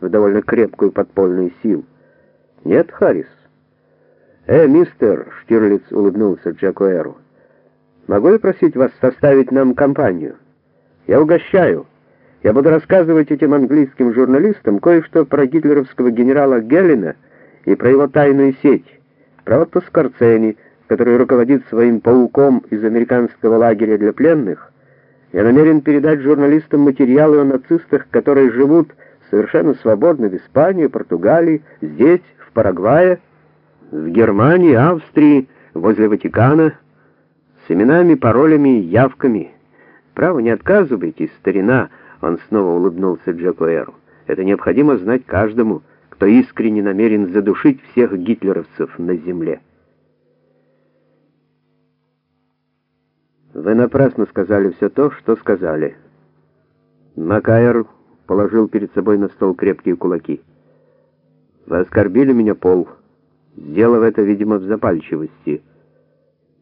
в довольно крепкую подпольную силу. Нет, Харрис? Э, мистер, Штирлиц улыбнулся Джеку Эру. Могу я просить вас составить нам компанию? Я угощаю. Я буду рассказывать этим английским журналистам кое-что про гитлеровского генерала Геллина и про его тайную сеть, про Отто Скорцени, который руководит своим пауком из американского лагеря для пленных. Я намерен передать журналистам материалы о нацистах, которые живут совершенно свободно в Испании, Португалии, здесь, в Парагвае, в Германии, Австрии, возле Ватикана, с именами, паролями и явками. Право, не отказывайтесь, старина, он снова улыбнулся Джеку. Это необходимо знать каждому, кто искренне намерен задушить всех гитлеровцев на земле. Вы напрасно сказали все то, что сказали. Макайр положил перед собой на стол крепкие кулаки. Вы оскорбили меня, Пол, сделав это, видимо, в запальчивости.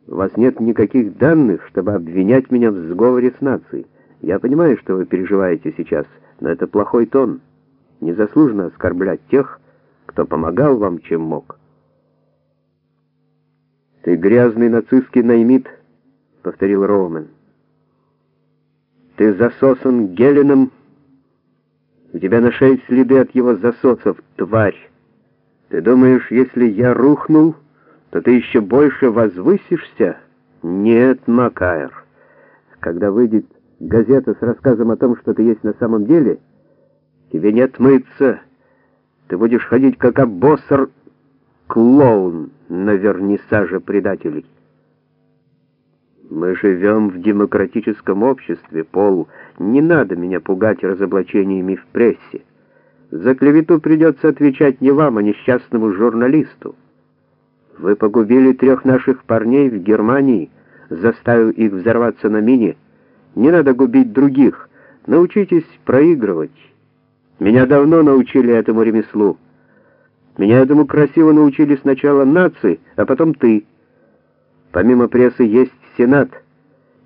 У вас нет никаких данных, чтобы обвинять меня в сговоре с нацией. Я понимаю, что вы переживаете сейчас, но это плохой тон. Незаслуженно оскорблять тех, кто помогал вам, чем мог. «Ты грязный нацистский наймит», — повторил Роумен. «Ты засосан Геленом. У тебя на шее следы от его засосов, тварь. Ты думаешь, если я рухнул, то ты еще больше возвысишься? Нет, Макайр. Когда выйдет газета с рассказом о том, что ты есть на самом деле, тебе не отмыться. Ты будешь ходить как обоссор клоун на вернисаже предателей. Мы живем в демократическом обществе, Пол. Не надо меня пугать разоблачениями в прессе. За клевету придется отвечать не вам, а несчастному журналисту. Вы погубили трех наших парней в Германии, заставив их взорваться на мине, не надо губить других. Научитесь проигрывать. Меня давно научили этому ремеслу. Меня этому красиво научили сначала нации, а потом ты. Помимо прессы есть Сенат,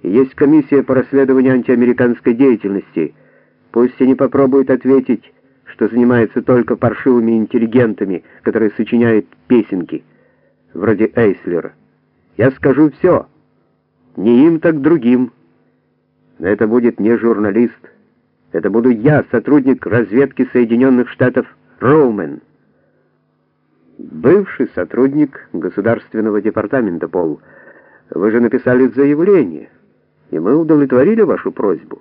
есть комиссия по расследованию антиамериканской деятельности. Пусть они попробуют ответить, что занимаются только паршивыми интеллигентами, которые сочиняют песенки, вроде Эйслера. Я скажу все. Не им, так другим. Но это будет не журналист. Это буду я, сотрудник разведки Соединенных Штатов Роумен. Бывший сотрудник Государственного департамента Пол. Вы же написали заявление, и мы удовлетворили вашу просьбу.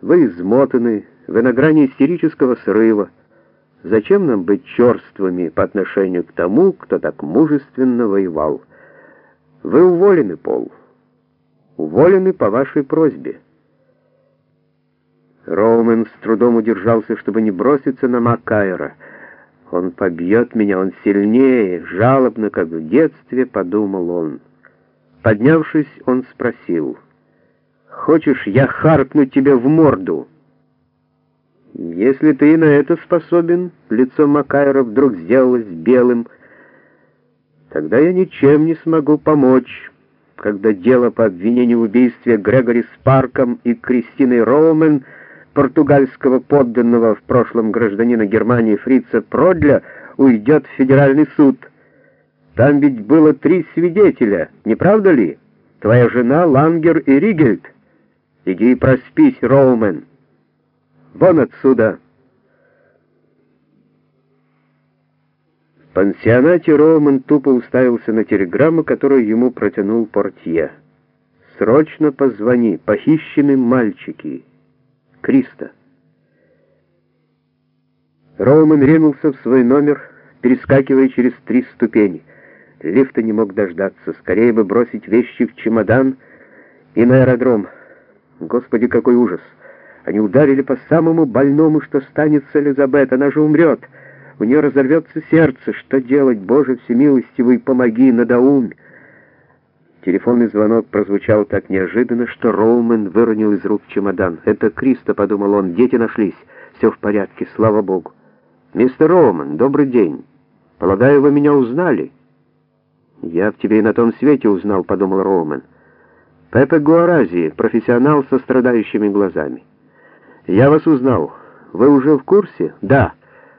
Вы измотаны, вы на грани истерического срыва. Зачем нам быть черствыми по отношению к тому, кто так мужественно воевал? Вы уволены, Пол уволены по вашей просьбе». Роумен с трудом удержался, чтобы не броситься на Маккайра. «Он побьет меня, он сильнее, жалобно, как в детстве», — подумал он. Поднявшись, он спросил, «Хочешь, я харкну тебе в морду?» «Если ты на это способен», — лицо Макайра вдруг сделалось белым, «тогда я ничем не смогу помочь» когда дело по обвинению в убийстве Грегори Спарком и Кристиной Роумен, португальского подданного в прошлом гражданина Германии Фрица Продля, уйдет в федеральный суд. Там ведь было три свидетеля, не правда ли? Твоя жена, Лангер и Ригельд. Иди и проспись, Роумен. Вон отсюда!» пансионате Роуман тупо уставился на телеграмму, которую ему протянул портье. «Срочно позвони, похищены мальчики. Криста». Роуман ринулся в свой номер, перескакивая через три ступени. Лифта не мог дождаться, скорее бы бросить вещи в чемодан и на аэродром. Господи, какой ужас! Они ударили по самому больному, что станет с Элизабет, она же умрет. У нее разорвется сердце. Что делать, Боже всемилостивый, помоги, надоумь. Телефонный звонок прозвучал так неожиданно, что Роумен выронил из рук чемодан. «Это Криста», — подумал он, — «дети нашлись. Все в порядке, слава Богу». «Мистер Роумен, добрый день. Полагаю, вы меня узнали?» «Я в тебе и на том свете узнал», — подумал Роумен. «Пепе Гуарази, профессионал со страдающими глазами». «Я вас узнал. Вы уже в курсе?» «Да».